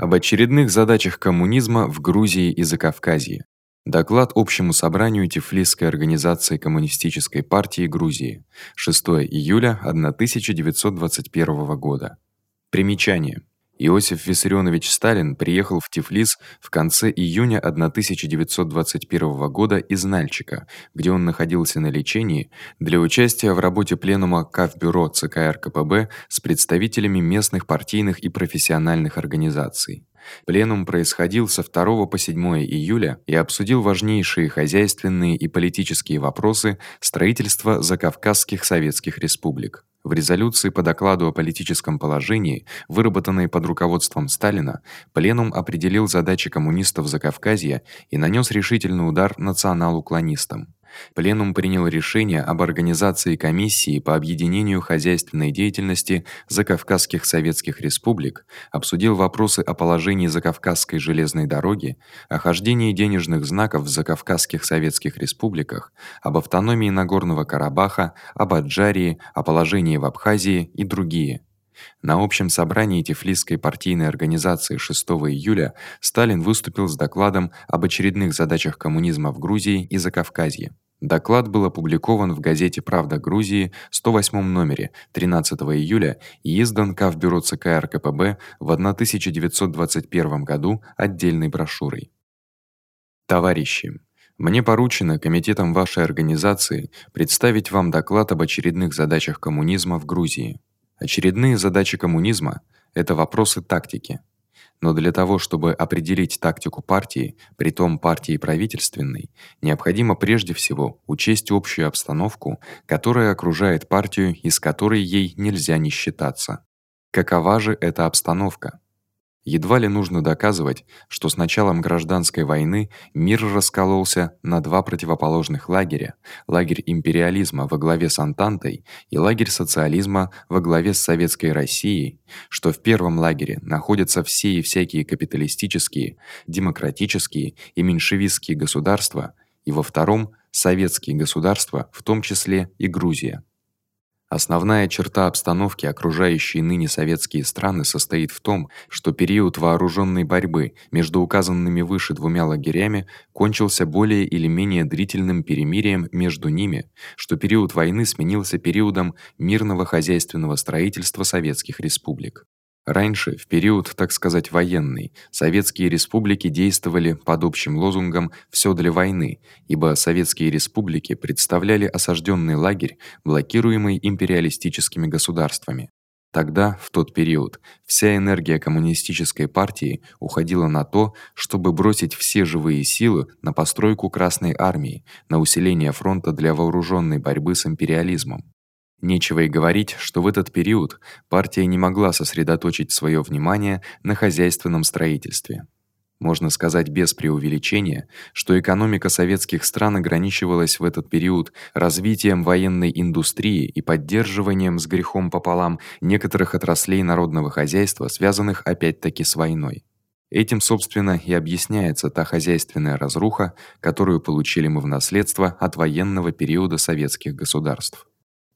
об очередных задачах коммунизма в Грузии и Закавказье. Доклад общему собранию Тифлисской организации коммунистической партии Грузии. 6 июля 1921 года. Примечание: Иосиф Виссарионович Сталин приехал в Тифлис в конце июня 1921 года из Нальчика, где он находился на лечении, для участия в работе пленума Кавбюро ЦК РКПБ с представителями местных партийных и профессиональных организаций. Пленум происходил со 2 по 7 июля и обсудил важнейшие хозяйственные и политические вопросы строительства закавказских советских республик. В резолюции по докладу о политическом положении, выработанной под руководством Сталина, пленум определил задачи коммунистов Закавказья и нанёс решительный удар национал-уклонистам. Пленум принял решение об организации комиссии по объединению хозяйственной деятельности закавказских советских республик, обсудил вопросы о положении Закавказской железной дороги, о хождении денежных знаков в закавказских советских республиках, об автономии Нагорного Карабаха, об Аджарии, о положении в Абхазии и другие. На общем собрании Тифлисской партийной организации 6 июля Сталин выступил с докладом об очередных задачах коммунизма в Грузии и Закавказье. Доклад был опубликован в газете Правда Грузии, 108 номере 13 июля и издан Кавбюро ЦК РКПБ в 1921 году отдельной брошюрой. Товарищи, мне поручено комитетом вашей организации представить вам доклад об очередных задачах коммунизма в Грузии. Очередные задачи коммунизма это вопросы тактики. Но для того, чтобы определить тактику партии, притом партии правительственной, необходимо прежде всего учесть общую обстановку, которая окружает партию и с которой ей нельзя не считаться. Какова же эта обстановка? Едва ли нужно доказывать, что с началом гражданской войны мир раскололся на два противоположных лагеря: лагерь империализма во главе с Антантой и лагерь социализма во главе с советской Россией, что в первом лагере находятся все и всякие капиталистические, демократические и меньшевистские государства, и во втором советские государства, в том числе и Грузия. Основная черта обстановки, окружающей ныне советские страны, состоит в том, что период вооружённой борьбы между указанными выше двумя лагерями кончился более или менее длительным перемирием между ними, что период войны сменился периодом мирного хозяйственного строительства советских республик. Раньше, в период, так сказать, военный, советские республики действовали под общим лозунгом всё для войны, ибо советские республики представляли осаждённый лагерь, блокируемый империалистическими государствами. Тогда, в тот период, вся энергия коммунистической партии уходила на то, чтобы бросить все живые силы на постройку Красной армии, на усиление фронта для вооружённой борьбы с империализмом. Нечего и говорить, что в этот период партия не могла сосредоточить своё внимание на хозяйственном строительстве. Можно сказать без преувеличения, что экономика советских стран ограничивалась в этот период развитием военной индустрии и поддерживанием с грехом пополам некоторых отраслей народного хозяйства, связанных опять-таки с войной. Этим, собственно, и объясняется та хозяйственная разруха, которую получили мы в наследство от военного периода советских государств.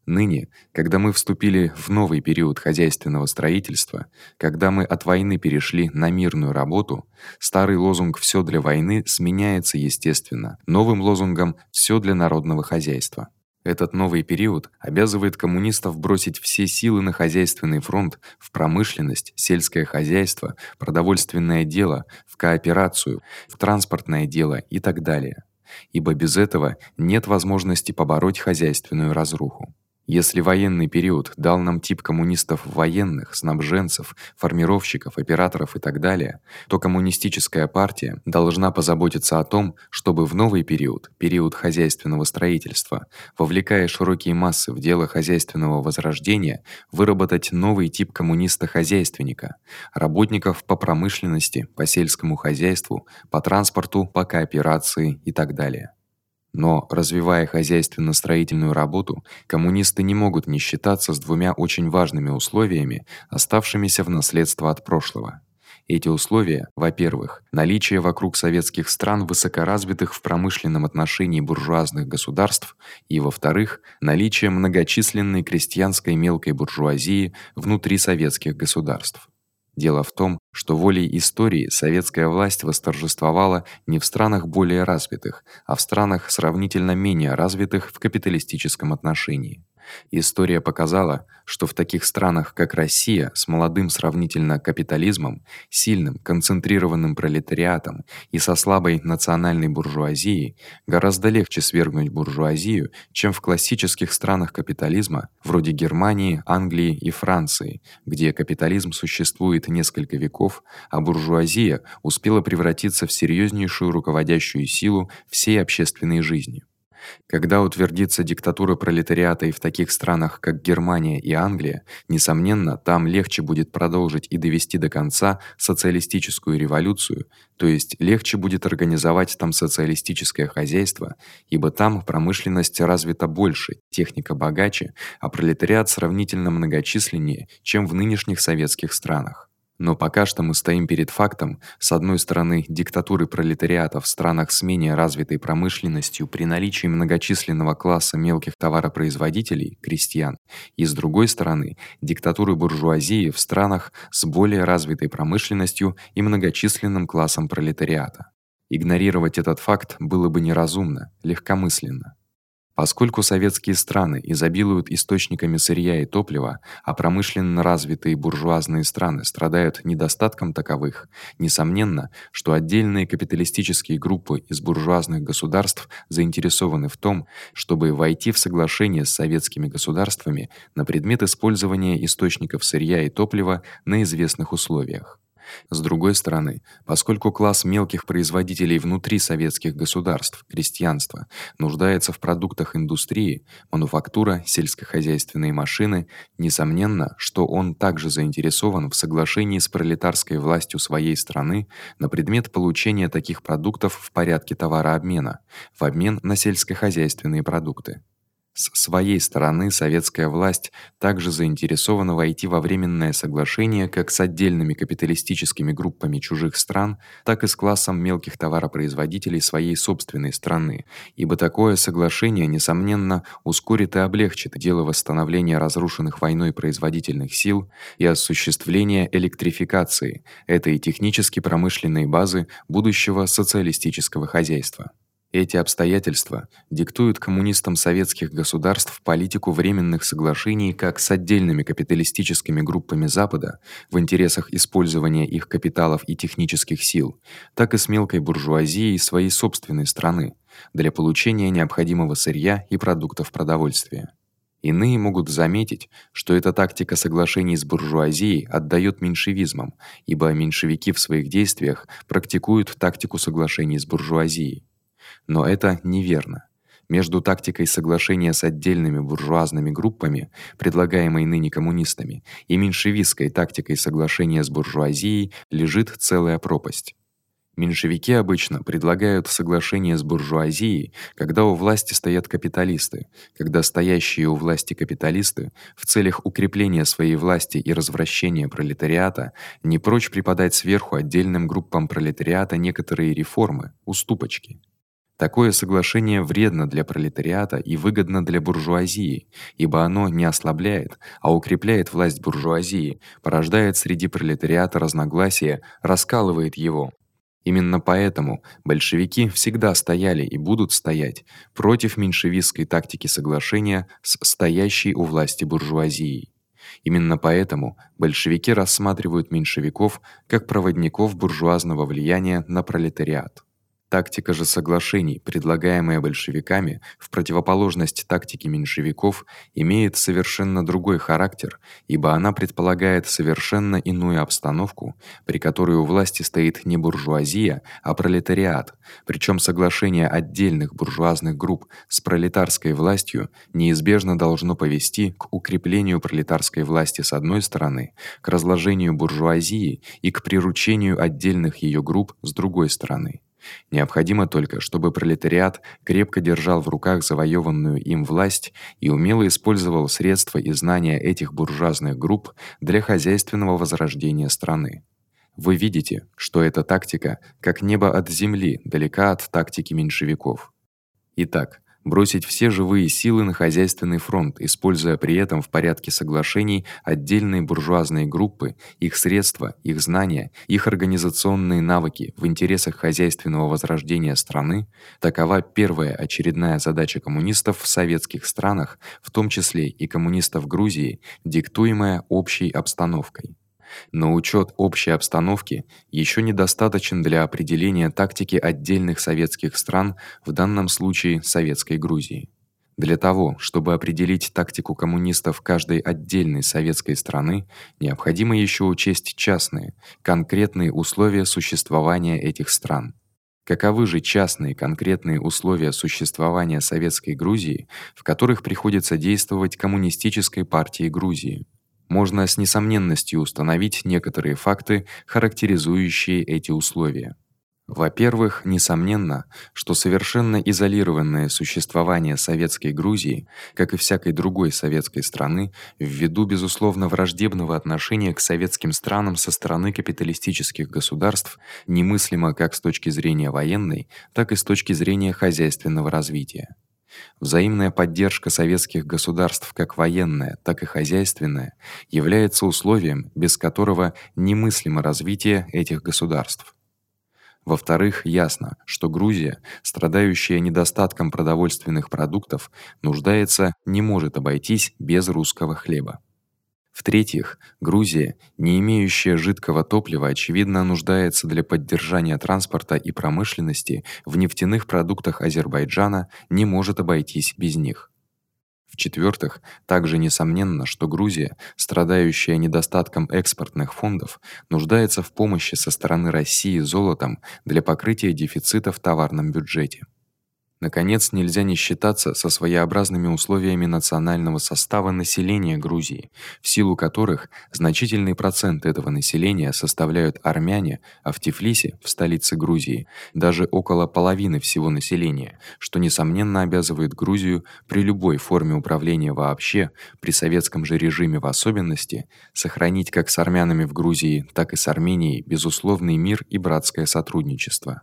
Ныне, когда мы вступили в новый период хозяйственного строительства, когда мы от войны перешли на мирную работу, старый лозунг всё для войны сменяется естественно новым лозунгом всё для народного хозяйства. Этот новый период обязывает коммунистов бросить все силы на хозяйственный фронт, в промышленность, сельское хозяйство, продовольственное дело, в кооперацию, в транспортное дело и так далее. Ибо без этого нет возможности побороть хозяйственную разруху. Если военный период дал нам тип коммунистов военных, снабженцев, формировщиков, операторов и так далее, то коммунистическая партия должна позаботиться о том, чтобы в новый период, период хозяйственного строительства, вовлекая широкие массы в дело хозяйственного возрождения, выработать новый тип коммуниста-хозяйственника, работников по промышленности, по сельскому хозяйству, по транспорту, по кооперации и так далее. Но развивая хозяйственно-строительную работу, коммунисты не могут не считаться с двумя очень важными условиями, оставшимися в наследство от прошлого. Эти условия, во-первых, наличие вокруг советских стран высокоразвитых в промышленном отношении буржуазных государств, и во-вторых, наличие многочисленной крестьянской мелкой буржуазии внутри советских государств. Дело в том, что волей истории советская власть восторжествовала не в странах более развитых, а в странах сравнительно менее развитых в капиталистическом отношении. История показала, что в таких странах, как Россия, с молодым сравнительно капитализмом, сильным концентрированным пролетариатом и со слабой национальной буржуазией, гораздо легче свергнуть буржуазию, чем в классических странах капитализма, вроде Германии, Англии и Франции, где капитализм существует несколько веков, а буржуазия успела превратиться в серьёзнейшую руководящую силу всей общественной жизни. Когда утвердится диктатура пролетариата и в таких странах, как Германия и Англия, несомненно, там легче будет продолжить и довести до конца социалистическую революцию, то есть легче будет организовать там социалистическое хозяйство, ибо там промышленность развита больше, техника богаче, а пролетариат сравнительно многочисленнее, чем в нынешних советских странах. Но пока что мы стоим перед фактом, с одной стороны, диктатуры пролетариата в странах с менее развитой промышленностью при наличии многочисленного класса мелких товаропроизводителей, крестьян, и с другой стороны, диктатуры буржуазии в странах с более развитой промышленностью и многочисленным классом пролетариата. Игнорировать этот факт было бы неразумно, легкомысленно. Поскольку советские страны изобилуют источниками сырья и топлива, а промышленно развитые буржуазные страны страдают недостатком таковых, несомненно, что отдельные капиталистические группы из буржуазных государств заинтересованы в том, чтобы войти в соглашение с советскими государствами на предмет использования источников сырья и топлива на известных условиях. С другой стороны, поскольку класс мелких производителей внутри советских государств, крестьянство, нуждается в продуктах индустрии, мануфактура, сельскохозяйственные машины, несомненно, что он также заинтересован в соглашении с пролетарской властью своей страны на предмет получения таких продуктов в порядке товарообмена, в обмен на сельскохозяйственные продукты. С своей стороны советская власть также заинтересована войти во временное соглашение как с отдельными капиталистическими группами чужих стран, так и с классом мелких товаропроизводителей своей собственной страны, ибо такое соглашение несомненно ускорит и облегчит дело восстановления разрушенных войной производительных сил и осуществления электрификации этой технически промышленной базы будущего социалистического хозяйства. Эти обстоятельства диктуют коммунистам советских государств политику временных соглашений как с отдельными капиталистическими группами Запада в интересах использования их капиталов и технических сил, так и с мелкой буржуазией своей собственной страны для получения необходимого сырья и продуктов продовольствия. Иные могут заметить, что эта тактика соглашений с буржуазией отдаёт меньшевизмом, ибо меньшевики в своих действиях практикуют тактику соглашений с буржуазией. Но это неверно. Между тактикой соглашения с отдельными буржуазными группами, предлагаемой ныне коммунистами, и меньшевистской тактикой соглашения с буржуазией лежит целая пропасть. Меньшевики обычно предлагают соглашение с буржуазией, когда у власти стоят капиталисты, когда стоящие у власти капиталисты в целях укрепления своей власти и развращения пролетариата не прочь преподать сверху отдельным группам пролетариата некоторые реформы, уступочки. Такое соглашение вредно для пролетариата и выгодно для буржуазии, ибо оно не ослабляет, а укрепляет власть буржуазии, порождает среди пролетариата разногласия, раскалывает его. Именно поэтому большевики всегда стояли и будут стоять против меньшевистской тактики соглашения с стоящей у власти буржуазией. Именно поэтому большевики рассматривают меньшевиков как проводников буржуазного влияния на пролетариат. Тактика же соглашений, предлагаемая большевиками, в противоположность тактике меньшевиков, имеет совершенно другой характер, ибо она предполагает совершенно иную обстановку, при которой у власти стоит не буржуазия, а пролетариат. Причём соглашение отдельных буржуазных групп с пролетарской властью неизбежно должно повести к укреплению пролетарской власти с одной стороны, к разложению буржуазии и к приручению отдельных её групп с другой стороны. Необходимо только, чтобы пролетариат крепко держал в руках завоёванную им власть и умело использовал средства и знания этих буржуазных групп для хозяйственного возрождения страны. Вы видите, что эта тактика, как небо от земли, далека от тактики меньшевиков. Итак, бросить все живые силы на хозяйственный фронт, используя при этом в порядке соглашений отдельные буржуазные группы, их средства, их знания, их организационные навыки в интересах хозяйственного возрождения страны такова первая очередная задача коммунистов в советских странах, в том числе и коммунистов Грузии, диктуемая общей обстановкой. Но учёт общей обстановки ещё недостаточен для определения тактики отдельных советских стран, в данном случае Советской Грузии. Для того, чтобы определить тактику коммунистов каждой отдельной советской страны, необходимо ещё учесть частные, конкретные условия существования этих стран. Каковы же частные конкретные условия существования Советской Грузии, в которых приходится действовать коммунистической партии Грузии? Можно с несомненностью установить некоторые факты, характеризующие эти условия. Во-первых, несомненно, что совершенно изолированное существование советской Грузии, как и всякой другой советской страны, ввиду безусловно враждебного отношения к советским странам со стороны капиталистических государств, немыслимо как с точки зрения военной, так и с точки зрения хозяйственного развития. Взаимная поддержка советских государств как военная, так и хозяйственная является условием, без которого немыслимо развитие этих государств. Во-вторых, ясно, что Грузия, страдающая недостатком продовольственных продуктов, нуждается, не может обойтись без русского хлеба. В-третьих, Грузия, не имеющая жидкого топлива, очевидно нуждается для поддержания транспорта и промышленности в нефтяных продуктах Азербайджана, не может обойтись без них. В-четвёртых, также несомненно, что Грузия, страдающая недостатком экспортных фондов, нуждается в помощи со стороны России золотом для покрытия дефицита в товарном бюджете. Наконец, нельзя не считаться со своеобразными условиями национального состава населения Грузии, в силу которых значительный процент этого населения составляют армяне, а в Тифлисе, в столице Грузии, даже около половины всего населения, что несомненно обязывает Грузию при любой форме управления вообще, при советском же режиме в особенности, сохранить как с армянами в Грузии, так и с Арменией безусловный мир и братское сотрудничество.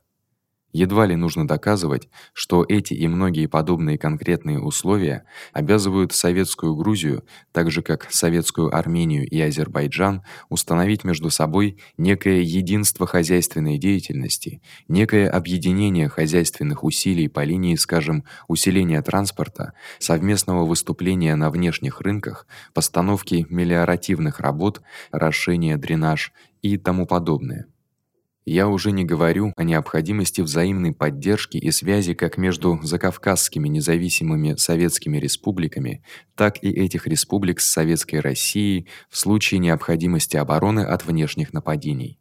Едва ли нужно доказывать, что эти и многие подобные конкретные условия обязывают советскую Грузию, так же как советскую Армению и Азербайджан, установить между собой некое единство хозяйственной деятельности, некое объединение хозяйственных усилий по линии, скажем, усиления транспорта, совместного выступления на внешних рынках, постановки мелиоративных работ, расширения дренаж и тому подобное. Я уже не говорю о необходимости взаимной поддержки и связи как между закавказскими независимыми советскими республиками, так и этих республик с советской Россией в случае необходимости обороны от внешних нападений.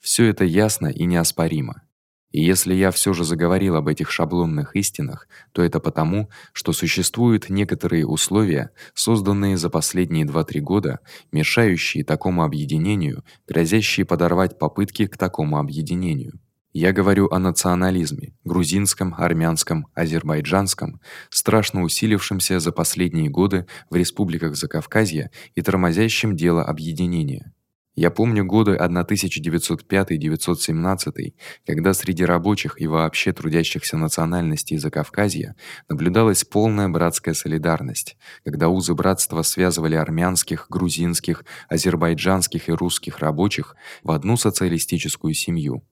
Всё это ясно и неоспоримо. И если я всё же заговорил об этих шаблонных истинах, то это потому, что существуют некоторые условия, созданные за последние 2-3 года, мешающие такому объединению, грозящие подорвать попытки к такому объединению. Я говорю о национализме грузинском, армянском, азербайджанском, страшно усилившемся за последние годы в республиках Закавказья и тормозящем дело объединения. Я помню годы 1905-917, когда среди рабочих и вообще трудящихся национальностей Закавказья наблюдалась полная братская солидарность, когда узы братства связывали армянских, грузинских, азербайджанских и русских рабочих в одну социалистическую семью.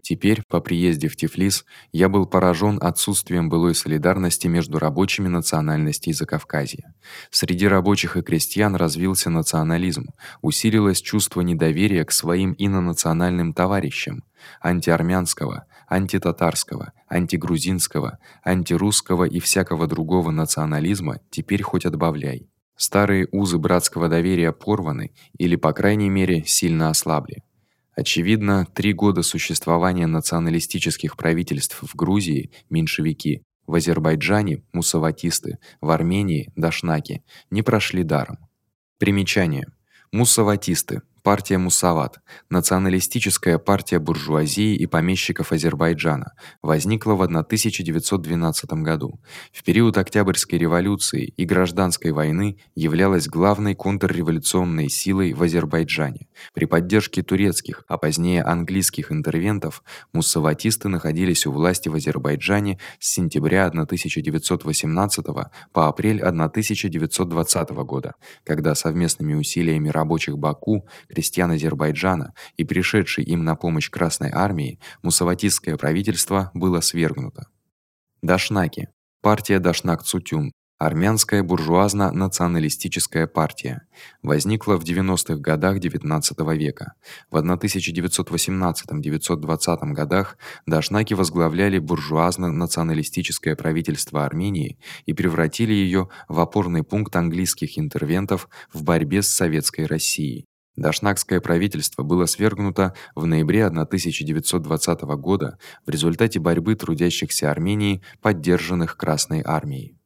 Теперь, по приезде в Тифлис, я был поражён отсутствием былой солидарности между рабочими национальностей Закавказья. Среди рабочих и крестьян развился национализм, усилилось чувство недоверия к своим инонациональным товарищам, антиармянского, антитатарского, антигрузинского, антирусского и всякого другого национализма теперь хоть отбавляй. Старые узы братского доверия порваны или, по крайней мере, сильно ослабли. Очевидно, три года существования националистических правительств в Грузии меньшевики, в Азербайджане муссаватисты, в Армении дашнаки. Не прошли даром. Примечание: Муссаватисты Партия Мусават, националистическая партия буржуазии и помещиков Азербайджана, возникла в 1912 году. В период Октябрьской революции и гражданской войны являлась главной контрреволюционной силой в Азербайджане. При поддержке турецких, а позднее английских интервентов муссаватисты находились у власти в Азербайджане с сентября 1918 по апрель 1920 года, когда совместными усилиями рабочих Баку крестьян Азербайджана и пришедшей им на помощь Красной армии, мусаватистское правительство было свергнуто. Дашнаки. Партия Дашнак-Цутюн армянская буржуазно-националистическая партия, возникла в 90-х годах XIX века. В 1918-1920 годах дашнаки возглавляли буржуазно-националистическое правительство Армении и превратили её в опорный пункт английских интервентов в борьбе с советской Россией. Дашнакское правительство было свергнуто в ноябре 1920 года в результате борьбы трудящихся Армении, поддержанных Красной армией.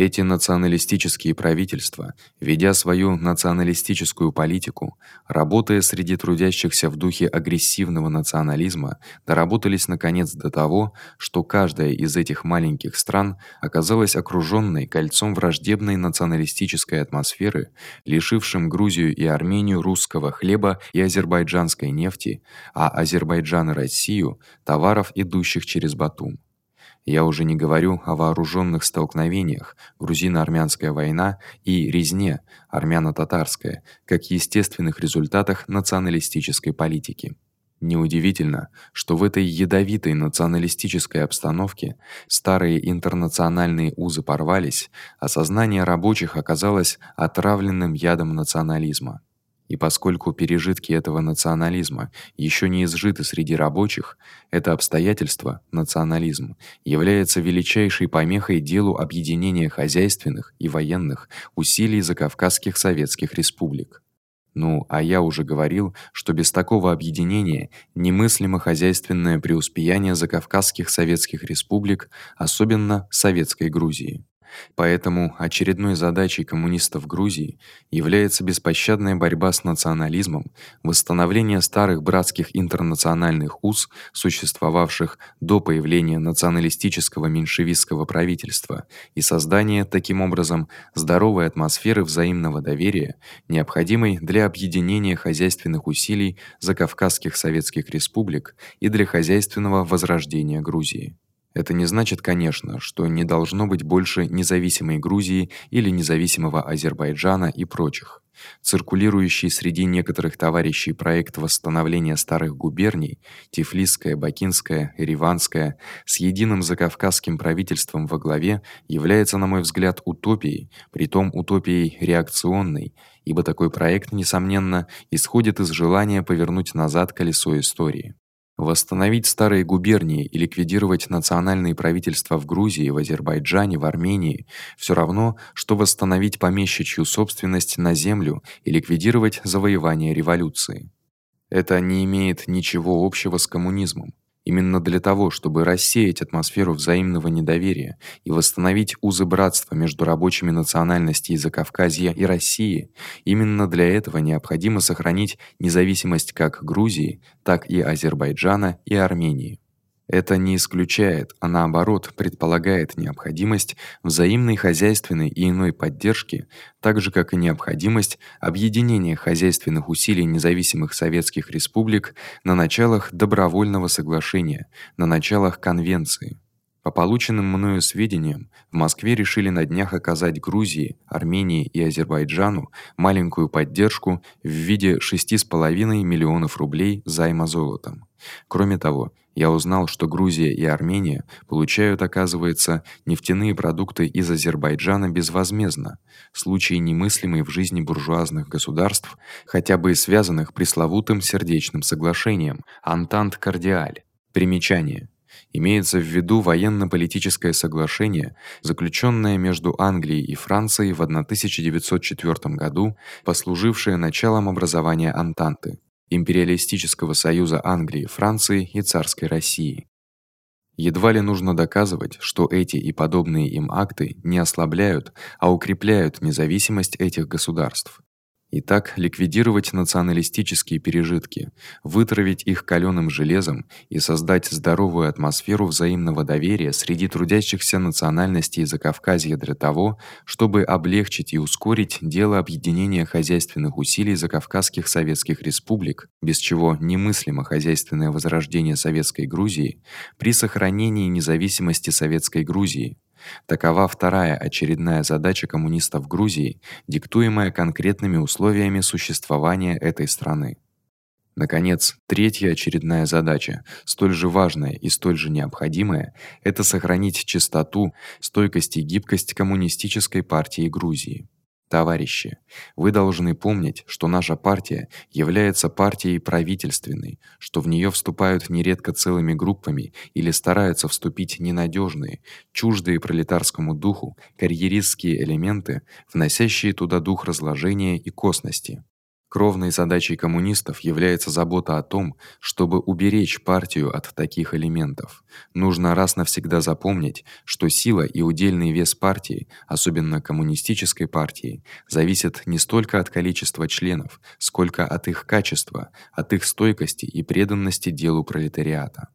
Эти националистические правительства, ведя свою националистическую политику, работая среди трудящихся в духе агрессивного национализма, доработались наконец до того, что каждая из этих маленьких стран оказалась окружённой кольцом враждебной националистической атмосферы, лишившим Грузию и Армению русского хлеба и азербайджанской нефти, а Азербайджан и Россию товаров, идущих через Батум. Я уже не говорю о вооружённых столкновениях, грузино-армянская война и резне армяно-татарская, как естественных результатах националистической политики. Неудивительно, что в этой ядовитой националистической обстановке старые интернациональные узы порвались, а сознание рабочих оказалось отравленным ядом национализма. И поскольку пережитки этого национализма ещё не изжиты среди рабочих, это обстоятельство, национализм, является величайшей помехой делу объединения хозяйственных и военных усилий закавказских советских республик. Ну, а я уже говорил, что без такого объединения немыслимо хозяйственное преуспеяние закавказских советских республик, особенно советской Грузии. Поэтому очередной задачей коммунистов Грузии является беспощадная борьба с национализмом, восстановление старых братских интернациональных уз, существовавших до появления националистического меньшевистского правительства, и создание таким образом здоровой атмосферы взаимного доверия, необходимой для объединения хозяйственных усилий закавказских советских республик и для хозяйственного возрождения Грузии. Это не значит, конечно, что не должно быть больше независимой Грузии или независимого Азербайджана и прочих. Циркулирующий среди некоторых товарищей проект восстановления старых губерний Тифлисская, Бакинская, Ереванская с единым закавказским правительством во главе является, на мой взгляд, утопией, притом утопией реакционной, ибо такой проект несомненно исходит из желания повернуть назад колесо истории. Восстановить старые губернии и ликвидировать национальные правительства в Грузии, в Азербайджане, в Армении всё равно, что восстановить помещичью собственность на землю и ликвидировать завоевание революции. Это не имеет ничего общего с коммунизмом. Именно для того, чтобы рассеять атмосферу взаимного недоверия и восстановить узы братства между рабочими национальностей Закавказья и России, именно для этого необходимо сохранить независимость как Грузии, так и Азербайджана и Армении. Это не исключает, а наоборот, предполагает необходимость взаимной хозяйственной и иной поддержки, так же как и необходимость объединения хозяйственных усилий независимых советских республик на началах добровольного соглашения, на началах конвенции. По полученным мною сведениям, в Москве решили на днях оказать Грузии, Армении и Азербайджану маленькую поддержку в виде 6,5 миллионов рублей займа золотом. Кроме того, я узнал, что Грузия и Армения получают, оказывается, нефтяные продукты из Азербайджана безвозмездно. Случай немыслимый в жизни буржуазных государств, хотя бы и связанных пресловутым сердечным соглашением Антант-Кардиаль. Примечание: Имеется в виду военно-политическое соглашение, заключённое между Англией и Францией в 1904 году, послужившее началом образования Антанты империалистического союза Англии, Франции и царской России. Едва ли нужно доказывать, что эти и подобные им акты не ослабляют, а укрепляют независимость этих государств. Итак, ликвидировать националистические пережитки, вытравить их калёным железом и создать здоровую атмосферу взаимного доверия среди трудящихся национальностей Закавказья для того, чтобы облегчить и ускорить дело объединения хозяйственных усилий закавказских советских республик, без чего немыслимо хозяйственное возрождение советской Грузии при сохранении независимости советской Грузии. Такова вторая очередная задача коммунистов Грузии, диктуемая конкретными условиями существования этой страны. Наконец, третья очередная задача, столь же важная и столь же необходимая это сохранить чистоту, стойкость и гибкость коммунистической партии Грузии. Товарищи, вы должны помнить, что наша партия является партией правительственной, что в неё вступают нередко целыми группами или стараются вступить ненадёжные, чуждые пролетарскому духу, карьеристские элементы, вносящие туда дух разложения и косности. Кровной задачей коммунистов является забота о том, чтобы уберечь партию от таких элементов. Нужно раз навсегда запомнить, что сила и удельный вес партии, особенно коммунистической партии, зависят не столько от количества членов, сколько от их качества, от их стойкости и преданности делу пролетариата.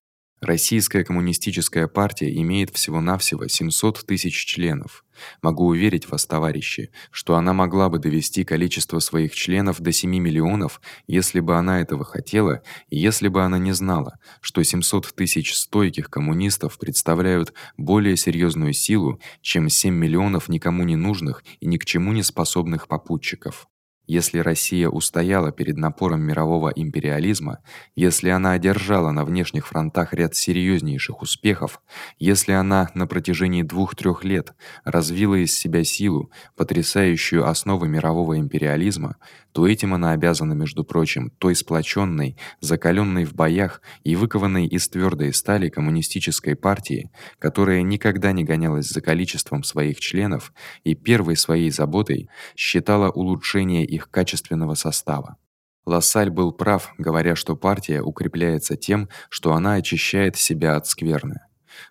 Российская коммунистическая партия имеет всего-навсего 700 тысяч членов. Могу уверить вас, товарищи, что она могла бы довести количество своих членов до 7 миллионов, если бы она этого хотела, и если бы она не знала, что 700 тысяч стойких коммунистов представляют более серьёзную силу, чем 7 миллионов никому не нужных и ни к чему не способных попутчиков. Если Россия устояла перед напором мирового империализма, если она одержала на внешних фронтах ряд серьёзнейших успехов, если она на протяжении 2-3 лет развила из себя силу, потрясающую основы мирового империализма, то этим она обязана, между прочим, той сплочённой, закалённой в боях и выкованной из твёрдой стали коммунистической партии, которая никогда не гонялась за количеством своих членов и первой своей заботой считала улучшение их качественного состава. Лассаль был прав, говоря, что партия укрепляется тем, что она очищает себя от скверны.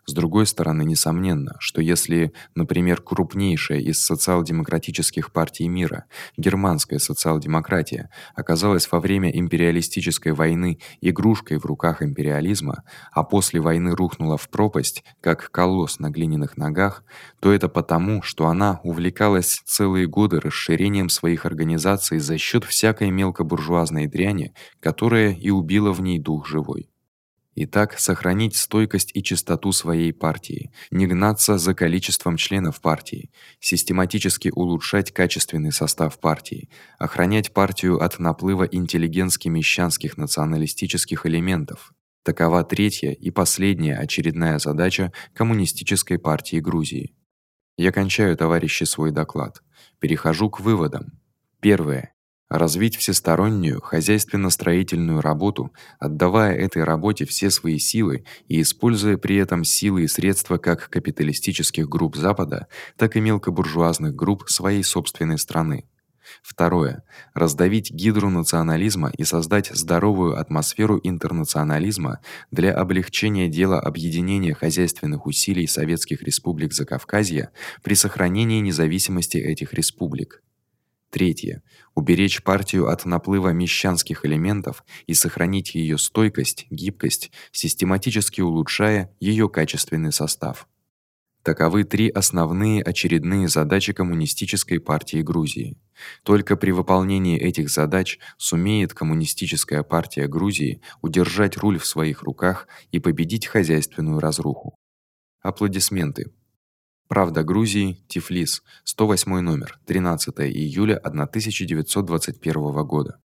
С другой стороны, несомненно, что если, например, крупнейшая из социал-демократических партий мира, германская социал-демократия, оказалась во время империалистической войны игрушкой в руках империализма, а после войны рухнула в пропасть, как колосс на глиняных ногах, то это потому, что она увлекалась целые годы расширением своих организаций за счёт всякой мелкобуржуазной дряни, которая и убила в ней дух живой. Итак, сохранить стойкость и чистоту своей партии, не гнаться за количеством членов партии, систематически улучшать качественный состав партии, охранять партию от наплыва интеллигентски-мещанских националистических элементов. Такова третья и последняя очередная задача коммунистической партии Грузии. Я кончаю, товарищи, свой доклад. Перехожу к выводам. Первое развить всестороннюю хозяйственно-строительную работу, отдавая этой работе все свои силы и используя при этом силы и средства как капиталистических групп Запада, так и мелкобуржуазных групп своей собственной страны. Второе раздавить гидру национализма и создать здоровую атмосферу интернационализма для облегчения дела объединения хозяйственных усилий советских республик Закавказья при сохранении независимости этих республик. Третье уберечь партию от наплыва мещанских элементов и сохранить её стойкость, гибкость, систематически улучшая её качественный состав. Таковы три основные очередные задачи коммунистической партии Грузии. Только при выполнении этих задач сумеет коммунистическая партия Грузии удержать руль в своих руках и победить хозяйственную разруху. Аплодисменты. Правда Грузии, Тифлис, 108 номер, 13 июля 1921 года.